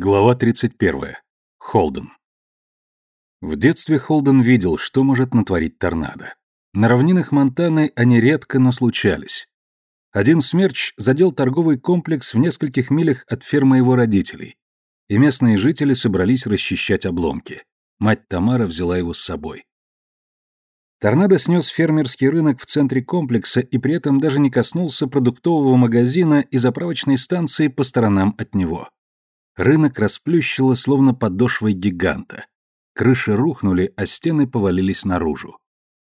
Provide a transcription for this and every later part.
Глава 31. Холден. В детстве Холден видел, что может натворить торнадо. На равнинах Монтаны они редко, но случались. Один смерч задел торговый комплекс в нескольких милях от фермы его родителей, и местные жители собрались расчищать обломки. Мать Тамара взяла его с собой. Торнадо снес фермерский рынок в центре комплекса и при этом даже не коснулся продуктового магазина и заправочной станции по сторонам от него. Рынок расплющило, словно подошвой гиганта. Крыши рухнули, а стены повалились наружу.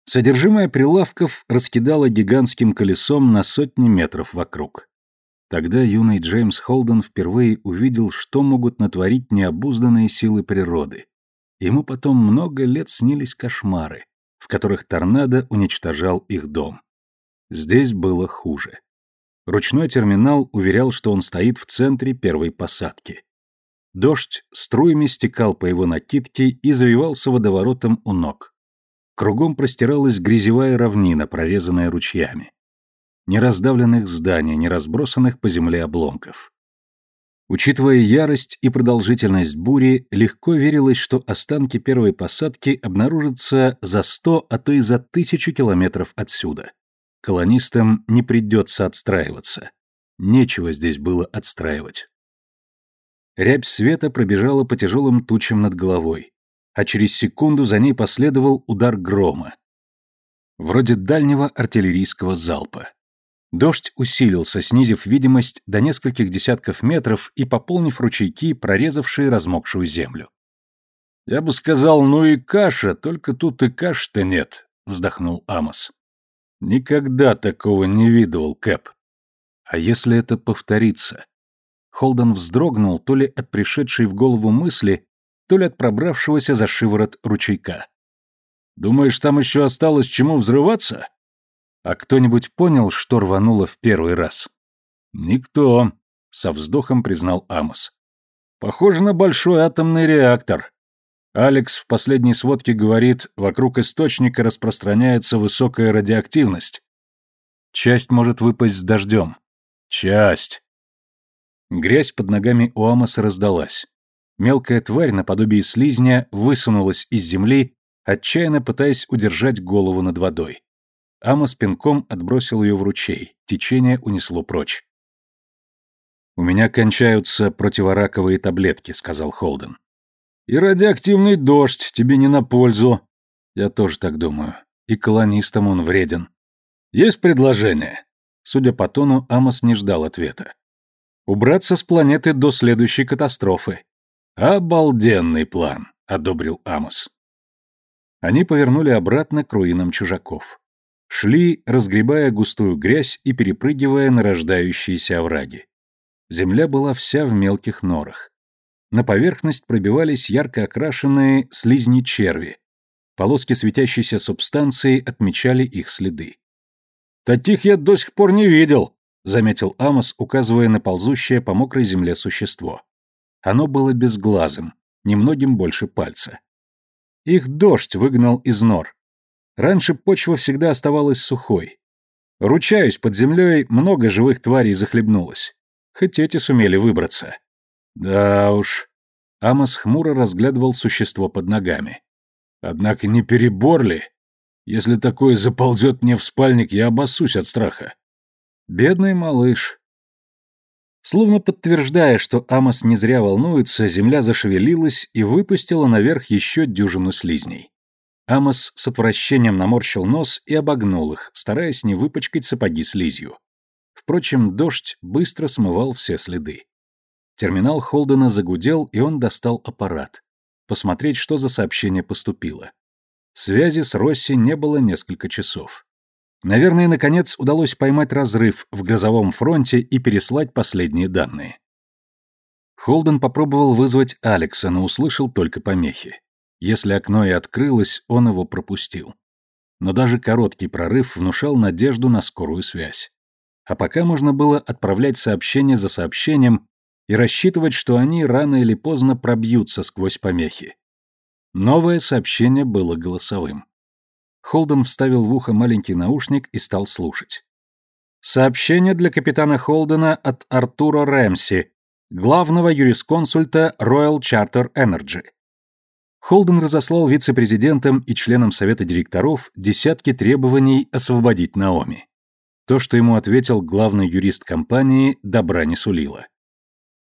Содержимое прилавков раскидало гигантским колесом на сотни метров вокруг. Тогда юный Джеймс Холден впервые увидел, что могут натворить необузданные силы природы. Ему потом много лет снились кошмары, в которых торнадо уничтожал их дом. Здесь было хуже. Ручной терминал уверял, что он стоит в центре первой посадки. Дождь струями стекал по его накидке и завивался водоворотом у ног. Кругом простиралась грязевая равнина, прорезанная ручьями. Ни раздавленных зданий, ни разбросанных по земле обломков. Учитывая ярость и продолжительность бури, легко верилось, что останки первой посадки обнаружатся за сто, а то и за тысячу километров отсюда. Колонистам не придется отстраиваться. Нечего здесь было отстраивать. Рябь света пробежала по тяжелым тучам над головой, а через секунду за ней последовал удар грома. Вроде дальнего артиллерийского залпа. Дождь усилился, снизив видимость до нескольких десятков метров и пополнив ручейки, прорезавшие размокшую землю. «Я бы сказал, ну и каша, только тут и каш-то нет», — вздохнул Амос. «Никогда такого не видывал, Кэп. А если это повторится? Холден вздрогнул то ли от пришедшей в голову мысли, то ли от пробравшегося за шиворот ручейка. «Думаешь, там еще осталось чему взрываться?» «А кто-нибудь понял, что рвануло в первый раз?» «Никто», — со вздохом признал Амос. «Похоже на большой атомный реактор. Алекс в последней сводке говорит, вокруг источника распространяется высокая радиоактивность. Часть может выпасть с дождем. Часть. Грязь под ногами у Амоса раздалась. Мелкая тварь наподобие слизня высунулась из земли, отчаянно пытаясь удержать голову над водой. Амос пинком отбросил ее в ручей, течение унесло прочь. «У меня кончаются противораковые таблетки», — сказал Холден. «И радиоактивный дождь тебе не на пользу». «Я тоже так думаю. И колонистам он вреден». «Есть предложение?» Судя по тону, Амос не ждал ответа. Убраться с планеты до следующей катастрофы. Обалденный план, одобрил Амос. Они повернули обратно к руинам чужаков. Шли, разгребая густую грязь и перепрыгивая на рождающиеся овраги. Земля была вся в мелких норах. На поверхность пробивались ярко окрашенные слизни черви. Полоски светящейся субстанции отмечали их следы. «Таких я до сих пор не видел», — заметил Амос, указывая на ползущее по мокрой земле существо. Оно было безглазым, немногим больше пальца. Их дождь выгнал из нор. Раньше почва всегда оставалась сухой. Ручаюсь, под землей много живых тварей захлебнулось. Хоть эти сумели выбраться. Да уж. Амос хмуро разглядывал существо под ногами. Однако не перебор ли? Если такое заползет мне в спальник, я обоссусь от страха. Бедный малыш. Словно подтверждая, что Амос не зря волнуется, земля зашевелилась и выпустила наверх еще дюжину слизней. Амос с отвращением наморщил нос и обогнул их, стараясь не выпачкать сапоги слизью. Впрочем, дождь быстро смывал все следы. Терминал Холдена загудел, и он достал аппарат. Посмотреть, что за сообщение поступило. Связи с Росси не было несколько часов. Наверное, наконец удалось поймать разрыв в грозовом фронте и переслать последние данные. Холден попробовал вызвать Алекса, но услышал только помехи. Если окно и открылось, он его пропустил. Но даже короткий прорыв внушал надежду на скорую связь. А пока можно было отправлять сообщение за сообщением и рассчитывать, что они рано или поздно пробьются сквозь помехи. Новое сообщение было голосовым. Холден вставил в ухо маленький наушник и стал слушать. «Сообщение для капитана Холдена от Артура Рэмси. главного юрисконсульта Royal Charter Energy. Холден разослал вице-президентам и членам совета директоров десятки требований освободить Наоми. То, что ему ответил главный юрист компании, добра не сулило.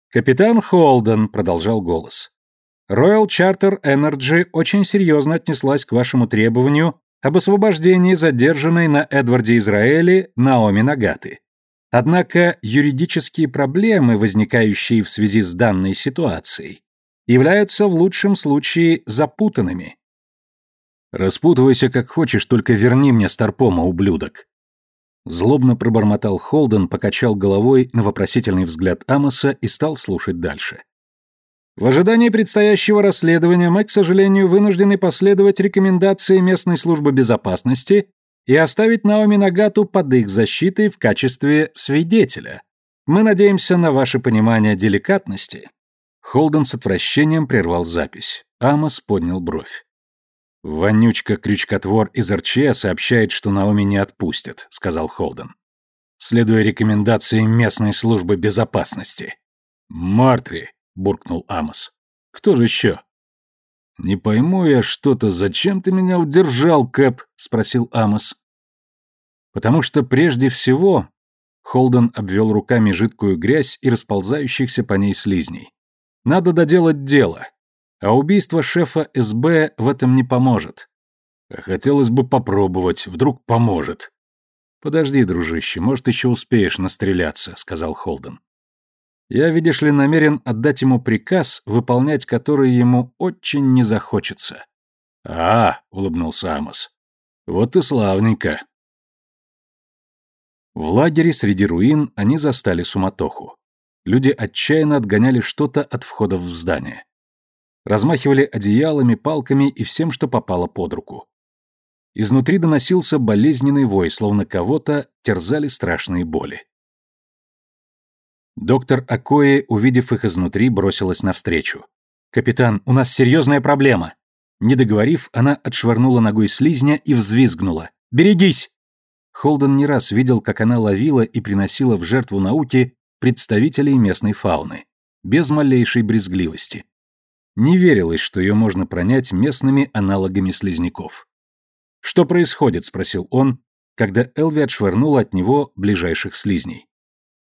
«Капитан Холден», — продолжал голос, — «Royal Charter Energy очень серьезно отнеслась к вашему требованию об освобождении задержанной на Эдварде Израиле Наоми Нагаты. Однако юридические проблемы, возникающие в связи с данной ситуацией, являются в лучшем случае запутанными. «Распутывайся как хочешь, только верни мне Старпома, ублюдок!» Злобно пробормотал Холден, покачал головой на вопросительный взгляд Амоса и стал слушать дальше. В ожидании предстоящего расследования мы, к сожалению, вынуждены последовать рекомендации местной службы безопасности и оставить Наоми Нагату под их защитой в качестве свидетеля. Мы надеемся на ваше понимание деликатности Холден с отвращением прервал запись. Амос поднял бровь. «Вонючка-крючкотвор из РЧ сообщает, что Наоми не отпустят», — сказал Холден. «Следуя рекомендации местной службы безопасности». «Мартри», — буркнул Амос. «Кто же еще?» «Не пойму я что-то, зачем ты меня удержал, Кэп?» — спросил Амос. «Потому что прежде всего...» Холден обвел руками жидкую грязь и расползающихся по ней слизней. Надо доделать дело. А убийство шефа СБ в этом не поможет. Хотелось бы попробовать, вдруг поможет. Подожди, дружище, может, еще успеешь настреляться, сказал Холден. Я, видишь ли, намерен отдать ему приказ, выполнять который ему очень не захочется. А, улыбнулся Амос. Вот и славненько. В лагере среди руин они застали суматоху. Люди отчаянно отгоняли что-то от входа в здание. Размахивали одеялами, палками и всем, что попало под руку. Изнутри доносился болезненный вой, словно кого-то терзали страшные боли. Доктор Акои, увидев их изнутри, бросилась навстречу. «Капитан, у нас серьезная проблема!» Не договорив, она отшвырнула ногой слизня и взвизгнула. «Берегись!» Холден не раз видел, как она ловила и приносила в жертву науки представителей местной фауны, без малейшей брезгливости. Не верилось, что ее можно пронять местными аналогами слизняков. «Что происходит?» — спросил он, когда Элви отшвырнула от него ближайших слизней.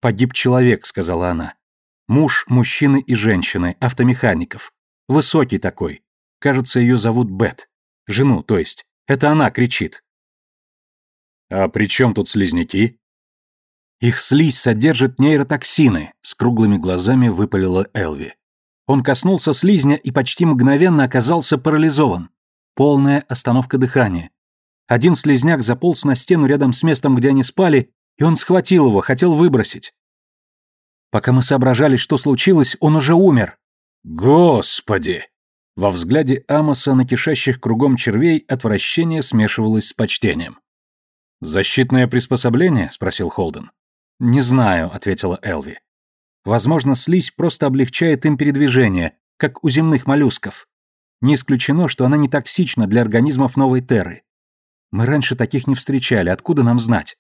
«Погиб человек», — сказала она. «Муж мужчины и женщины, автомехаников. Высокий такой. Кажется, ее зовут Бет. Жену, то есть. Это она кричит». «А при чем тут слизняки?» Их слизь содержит нейротоксины, с круглыми глазами выпалила Элви. Он коснулся слизня и почти мгновенно оказался парализован. Полная остановка дыхания. Один слизняк заполз на стену рядом с местом, где они спали, и он схватил его, хотел выбросить. Пока мы соображали, что случилось, он уже умер. Господи! Во взгляде Амоса на кишащих кругом червей отвращение смешивалось с почтением. «Защитное приспособление?» — спросил Холден. «Не знаю», — ответила Элви. «Возможно, слизь просто облегчает им передвижение, как у земных моллюсков. Не исключено, что она не токсична для организмов новой Терры. Мы раньше таких не встречали, откуда нам знать?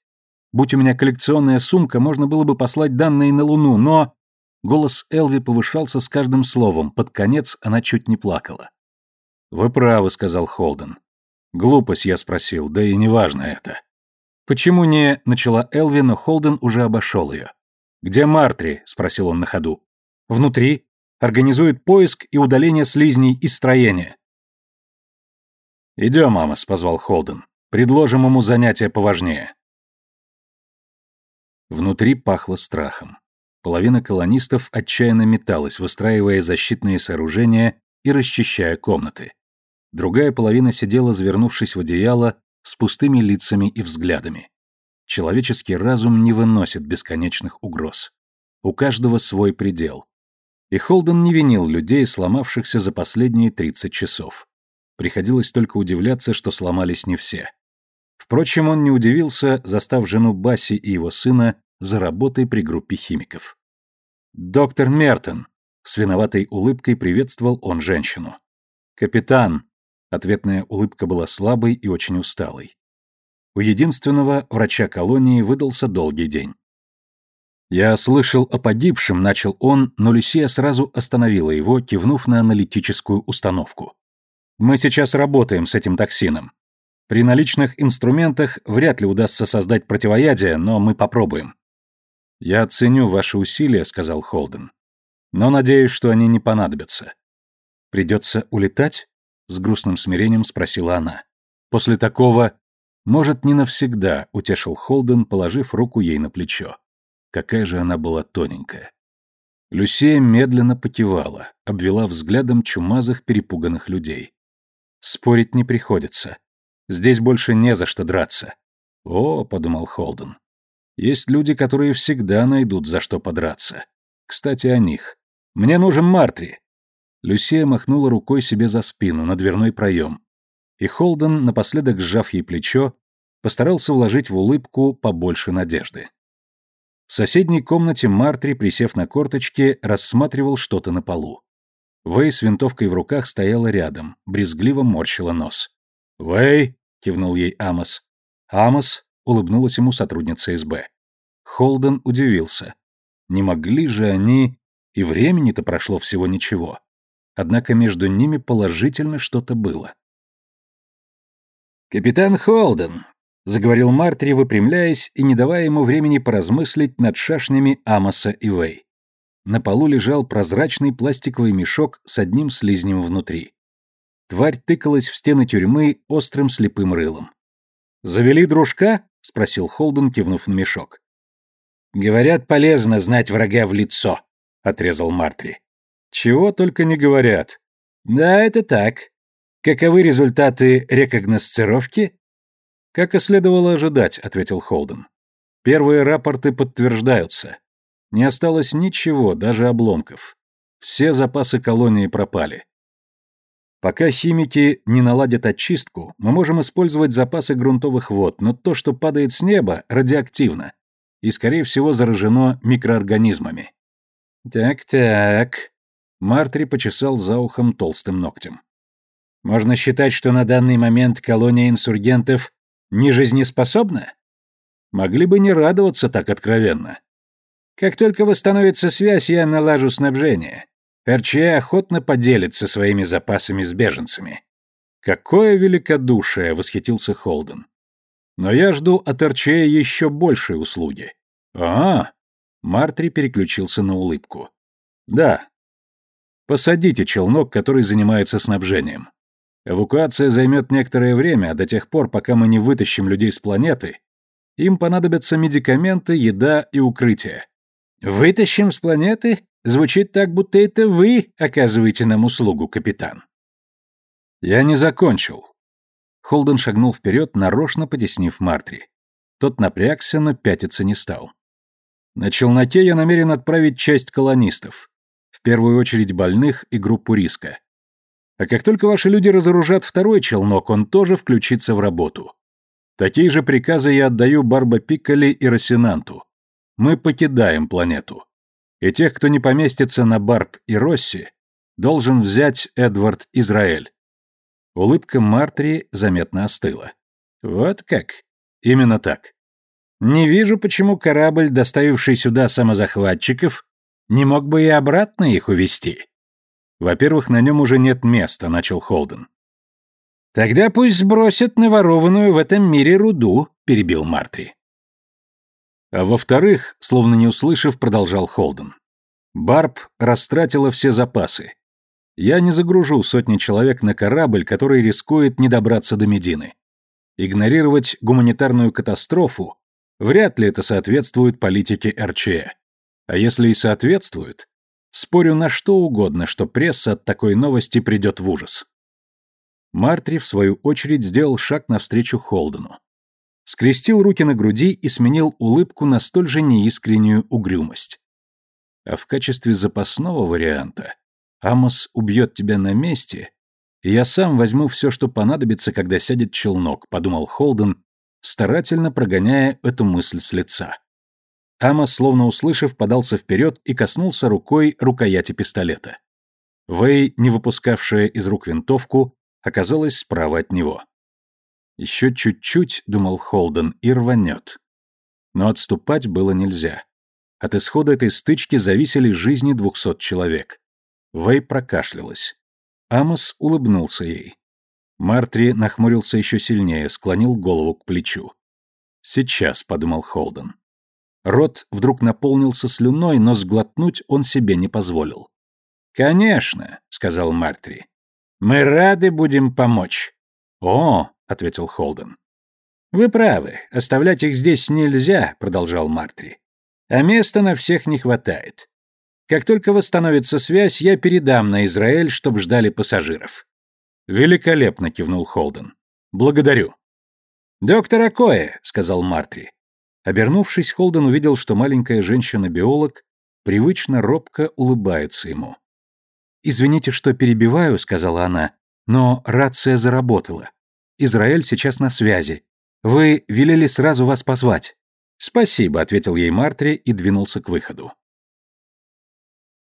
Будь у меня коллекционная сумка, можно было бы послать данные на Луну, но...» Голос Элви повышался с каждым словом, под конец она чуть не плакала. «Вы правы», — сказал Холден. «Глупость, я спросил, да и неважно это. «Почему не...» — начала Элви, но Холден уже обошел ее. «Где Мартри?» — спросил он на ходу. «Внутри. Организует поиск и удаление слизней из строения». «Идем, Амос», — позвал Холден. «Предложим ему занятие поважнее». Внутри пахло страхом. Половина колонистов отчаянно металась, выстраивая защитные сооружения и расчищая комнаты. Другая половина сидела, завернувшись в одеяло, с пустыми лицами и взглядами. Человеческий разум не выносит бесконечных угроз. У каждого свой предел. И Холден не винил людей, сломавшихся за последние 30 часов. Приходилось только удивляться, что сломались не все. Впрочем, он не удивился, застав жену Басси и его сына за работой при группе химиков. «Доктор Мертон», — с виноватой улыбкой приветствовал он женщину. «Капитан», Ответная улыбка была слабой и очень усталой. У единственного врача колонии выдался долгий день. «Я слышал о погибшем», — начал он, но Люсия сразу остановила его, кивнув на аналитическую установку. «Мы сейчас работаем с этим токсином. При наличных инструментах вряд ли удастся создать противоядие, но мы попробуем». «Я ценю ваши усилия», — сказал Холден. «Но надеюсь, что они не понадобятся». «Придется улетать?» — с грустным смирением спросила она. «После такого...» «Может, не навсегда», — утешил Холден, положив руку ей на плечо. Какая же она была тоненькая. Люсия медленно покивала, обвела взглядом чумазых перепуганных людей. Спорить не приходится. Здесь больше не за что драться. О, подумал Холден. Есть люди, которые всегда найдут за что подраться. Кстати, о них. Мне нужен Мартри. Люсия махнула рукой себе за спину, на дверной проем. И Холден, напоследок сжав ей плечо, постарался вложить в улыбку побольше надежды. В соседней комнате Мартри, присев на корточки, рассматривал что-то на полу. Вэй с винтовкой в руках стояла рядом, брезгливо морщила нос. «Вэй!» — кивнул ей Амос. «Амос!» — улыбнулась ему сотрудница СБ. Холден удивился. Не могли же они... И времени-то прошло всего ничего. Однако между ними положительно что-то было. «Капитан Холден, заговорил Мартри, выпрямляясь и не давая ему времени поразмыслить над шашнями Амоса и Вэй. На полу лежал прозрачный пластиковый мешок с одним слизнем внутри. Тварь тыкалась в стены тюрьмы острым слепым рылом. «Завели дружка?» — спросил Холден, кивнув на мешок. «Говорят, полезно знать врага в лицо», — отрезал Мартри. «Чего только не говорят». «Да, это так. Каковы результаты рекогносцировки?» «Как и следовало ожидать», — ответил Холден. «Первые рапорты подтверждаются. Не осталось ничего, даже обломков. Все запасы колонии пропали. Пока химики не наладят очистку, мы можем использовать запасы грунтовых вод, но то, что падает с неба, радиоактивно и, скорее всего, заражено микроорганизмами. Так-так. Мартри почесал за ухом толстым ногтем. Можно считать, что на данный момент колония инсургентов не жизнеспособна? Могли бы не радоваться так откровенно. Как только восстановится связь, я налажу снабжение. РЧА охотно поделится своими запасами с беженцами. Какое великодушие, восхитился Холден. Но я жду от РЧА еще большей услуги. А, Мартри переключился на улыбку. Да. Посадите челнок, который занимается снабжением. Эвакуация займет некоторое время, а до тех пор, пока мы не вытащим людей с планеты, им понадобятся медикаменты, еда и укрытие. «Вытащим с планеты?» Звучит так, будто это вы оказываете нам услугу, капитан. Я не закончил. Холден шагнул вперед, нарочно потеснив Мартри. Тот напрягся, но пятиться не стал. На челноке я намерен отправить часть колонистов, в первую очередь больных и группу риска. А как только ваши люди разоружат второй челнок, он тоже включится в работу. Такие же приказы я отдаю Барба Пикколи и Росинанту. Мы покидаем планету. И тех, кто не поместится на Барб и Росси, должен взять Эдвард Израиль. Улыбка Мартри заметно остыла. Вот как? Именно так. Не вижу, почему корабль, доставивший сюда самозахватчиков, не мог бы и обратно их увезти. Во-первых, на нем уже нет места, начал Холден. Тогда пусть сбросят наворованную в этом мире руду, перебил Мартри. А во-вторых, словно не услышав, продолжал Холден. Барб растратила все запасы. Я не загружу сотни человек на корабль, который рискует не добраться до Медины. Игнорировать гуманитарную катастрофу вряд ли это соответствует политике РЧЭ. А если и соответствует, Спорю на что угодно, что пресса от такой новости придет в ужас. Мартри, в свою очередь, сделал шаг навстречу Холдену. Скрестил руки на груди и сменил улыбку на столь же неискреннюю угрюмость. А в качестве запасного варианта Амос убьет тебя на месте, и я сам возьму все, что понадобится, когда сядет челнок, подумал Холден, старательно прогоняя эту мысль с лица. Амос, словно услышав, подался вперед и коснулся рукой рукояти пистолета. Вэй, не выпускавшая из рук винтовку, оказалась справа от него. «Еще чуть-чуть», — думал Холден, — «и рванет». Но отступать было нельзя. От исхода этой стычки зависели жизни двухсот человек. Вэй прокашлялась. Амос улыбнулся ей. Мартри нахмурился еще сильнее, склонил голову к плечу. «Сейчас», — подумал Холден. Рот вдруг наполнился слюной, но сглотнуть он себе не позволил. «Конечно», — сказал Мартри. «Мы рады будем помочь». «О», — ответил Холден. «Вы правы, оставлять их здесь нельзя», — продолжал Мартри. «А места на всех не хватает. Как только восстановится связь, я передам на Израиль, чтоб ждали пассажиров». «Великолепно», — кивнул Холден. «Благодарю». «Доктор Акоэ», — сказал Мартри. Обернувшись, Холден увидел, что маленькая женщина-биолог привычно робко улыбается ему. «Извините, что перебиваю», — сказала она, — «но рация заработала. Израиль сейчас на связи. Вы велели сразу вас позвать». «Спасибо», — ответил ей Мартри и двинулся к выходу.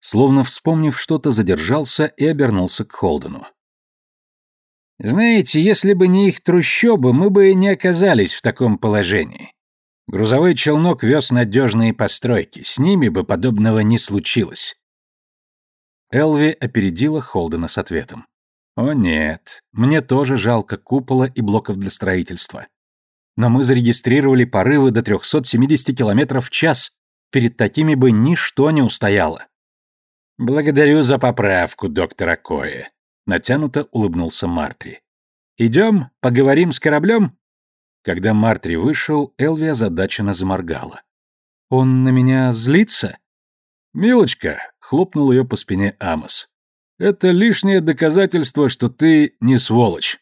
Словно вспомнив что-то, задержался и обернулся к Холдену. «Знаете, если бы не их трущобы, мы бы не оказались в таком положении. Грузовой челнок вез надежные постройки, с ними бы подобного не случилось». Элви опередила Холдена с ответом. «О нет, мне тоже жалко купола и блоков для строительства. Но мы зарегистрировали порывы до 370 км в час. Перед такими бы ничто не устояло». «Благодарю за поправку, доктор Акоэ», — натянуто улыбнулся Мартри. «Идем, поговорим с кораблем?» Когда Мартри вышел, Элви озадаченно заморгала. «Он на меня злится?» «Милочка, хлопнул ее по спине Амос. «Это лишнее доказательство, что ты не сволочь».